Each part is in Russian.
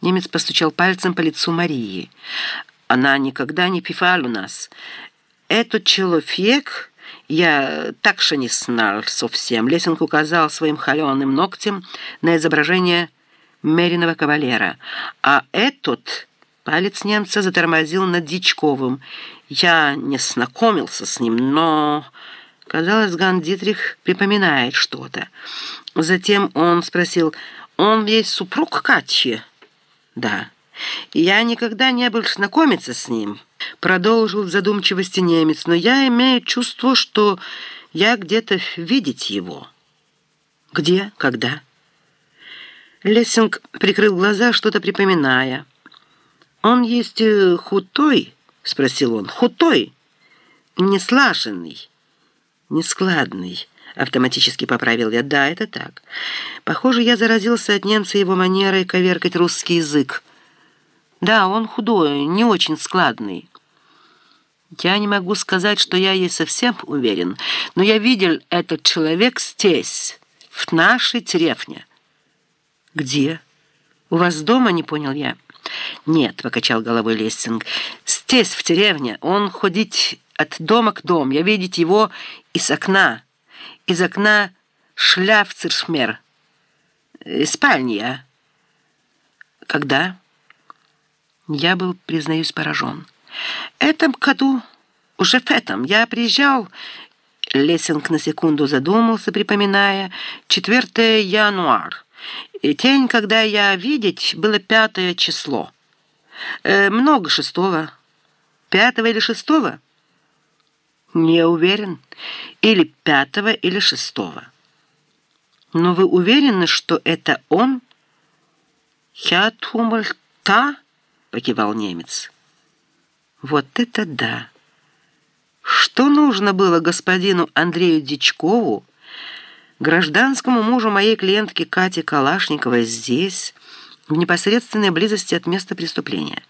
Немец постучал пальцем по лицу Марии. «Она никогда не пивала у нас. Этот человек я так что не знал совсем». Лесинг указал своим холеным ногтем на изображение Мериного кавалера. «А этот...» Палец немца затормозил над Дичковым. «Я не знакомился с ним, но...» Казалось, Ган Дитрих припоминает что-то. Затем он спросил, «Он есть супруг Катьи?» «Да». «Я никогда не был знакомиться с ним», — продолжил в задумчивости немец, «но я имею чувство, что я где-то видеть его». «Где? Когда?» Лессинг прикрыл глаза, что-то припоминая. «Он есть э, хутой?» — спросил он. «Хутой? Неслашенный, нескладный». Автоматически поправил я. Да, это так. Похоже, я заразился от немца его манерой коверкать русский язык. Да, он худой, не очень складный. Я не могу сказать, что я ей совсем уверен, но я видел этот человек здесь, в нашей деревне. Где? У вас дома, не понял я. Нет, покачал головой Лессинг. Здесь, в деревне, он ходить от дома к дому. Я видеть его из окна из окна шляфцершмер. Э, спальня. Когда? Я был, признаюсь, поражен. Этом году, уже в этом, я приезжал... Лессинг на секунду задумался, припоминая. 4 январь. День, когда я видеть, было пятое число. Э, много шестого. Пятого или шестого? Не уверен. Или пятого, или шестого. Но вы уверены, что это он? Я думал, та, покивал немец. Вот это да! Что нужно было господину Андрею Дичкову, гражданскому мужу моей клиентки Кати Калашниковой здесь, в непосредственной близости от места преступления?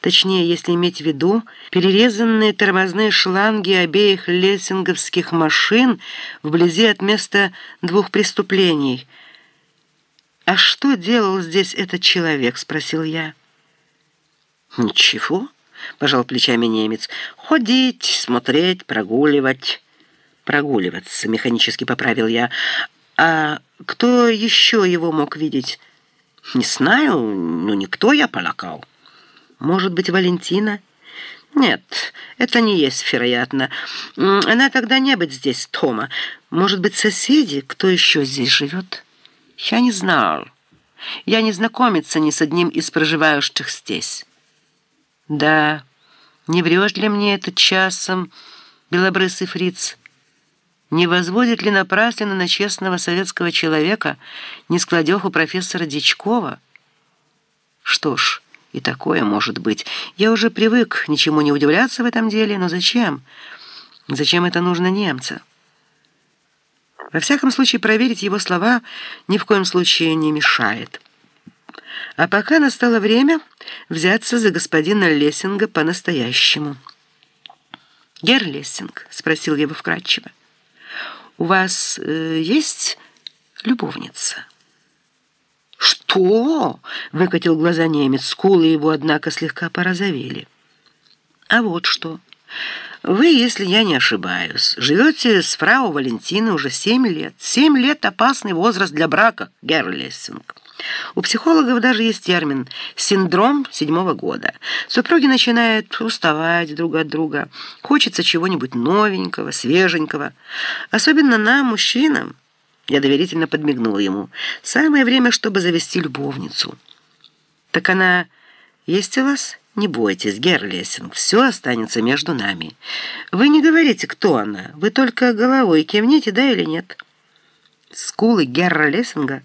Точнее, если иметь в виду перерезанные тормозные шланги обеих лессинговских машин вблизи от места двух преступлений. «А что делал здесь этот человек?» — спросил я. «Ничего», — пожал плечами немец. «Ходить, смотреть, прогуливать». «Прогуливаться», — механически поправил я. «А кто еще его мог видеть?» «Не знаю, ну никто, я полагал». Может быть, Валентина? Нет, это не есть вероятно. Она тогда не быть здесь, Тома. Может быть, соседи? Кто еще здесь живет? Я не знал. Я не знакомиться ни с одним из проживающих здесь. Да, не врешь ли мне это часом, белобрысый фриц? Не возводит ли напрасленно на честного советского человека нескладеху профессора Дичкова? Что ж, и такое может быть. Я уже привык ничему не удивляться в этом деле, но зачем? Зачем это нужно немца? Во всяком случае, проверить его слова ни в коем случае не мешает. А пока настало время взяться за господина Лессинга по-настоящему. «Герр Лессинг?» — спросил его вкрадчиво. «У вас э, есть любовница?» «Что?» — выкатил глаза немец. Скулы его, однако, слегка порозовели. «А вот что. Вы, если я не ошибаюсь, живете с фрау Валентиной уже семь лет. Семь лет — опасный возраст для брака, Герр Лессинг. У психологов даже есть термин «синдром седьмого года». Супруги начинают уставать друг от друга. Хочется чего-нибудь новенького, свеженького. Особенно нам, мужчинам. Я доверительно подмигнул ему. «Самое время, чтобы завести любовницу». «Так она есть у вас?» «Не бойтесь, Герр Лессинг, все останется между нами. Вы не говорите, кто она, вы только головой кивните, да или нет?» Скулы Герра Лессинга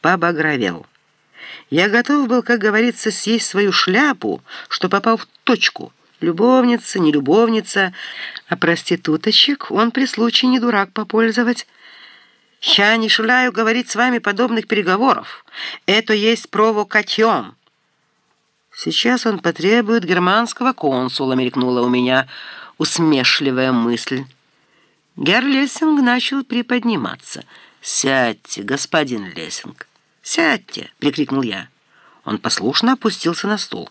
побагровел. Я готов был, как говорится, съесть свою шляпу, что попал в точку. Любовница, не любовница, а проституточек он при случае не дурак попользовать. Я не желаю говорить с вами подобных переговоров. Это есть провокатьон. Сейчас он потребует германского консула, мелькнула у меня усмешливая мысль. Герр Лессинг начал приподниматься. «Сядьте, господин Лессинг, сядьте!» — прикрикнул я. Он послушно опустился на стул.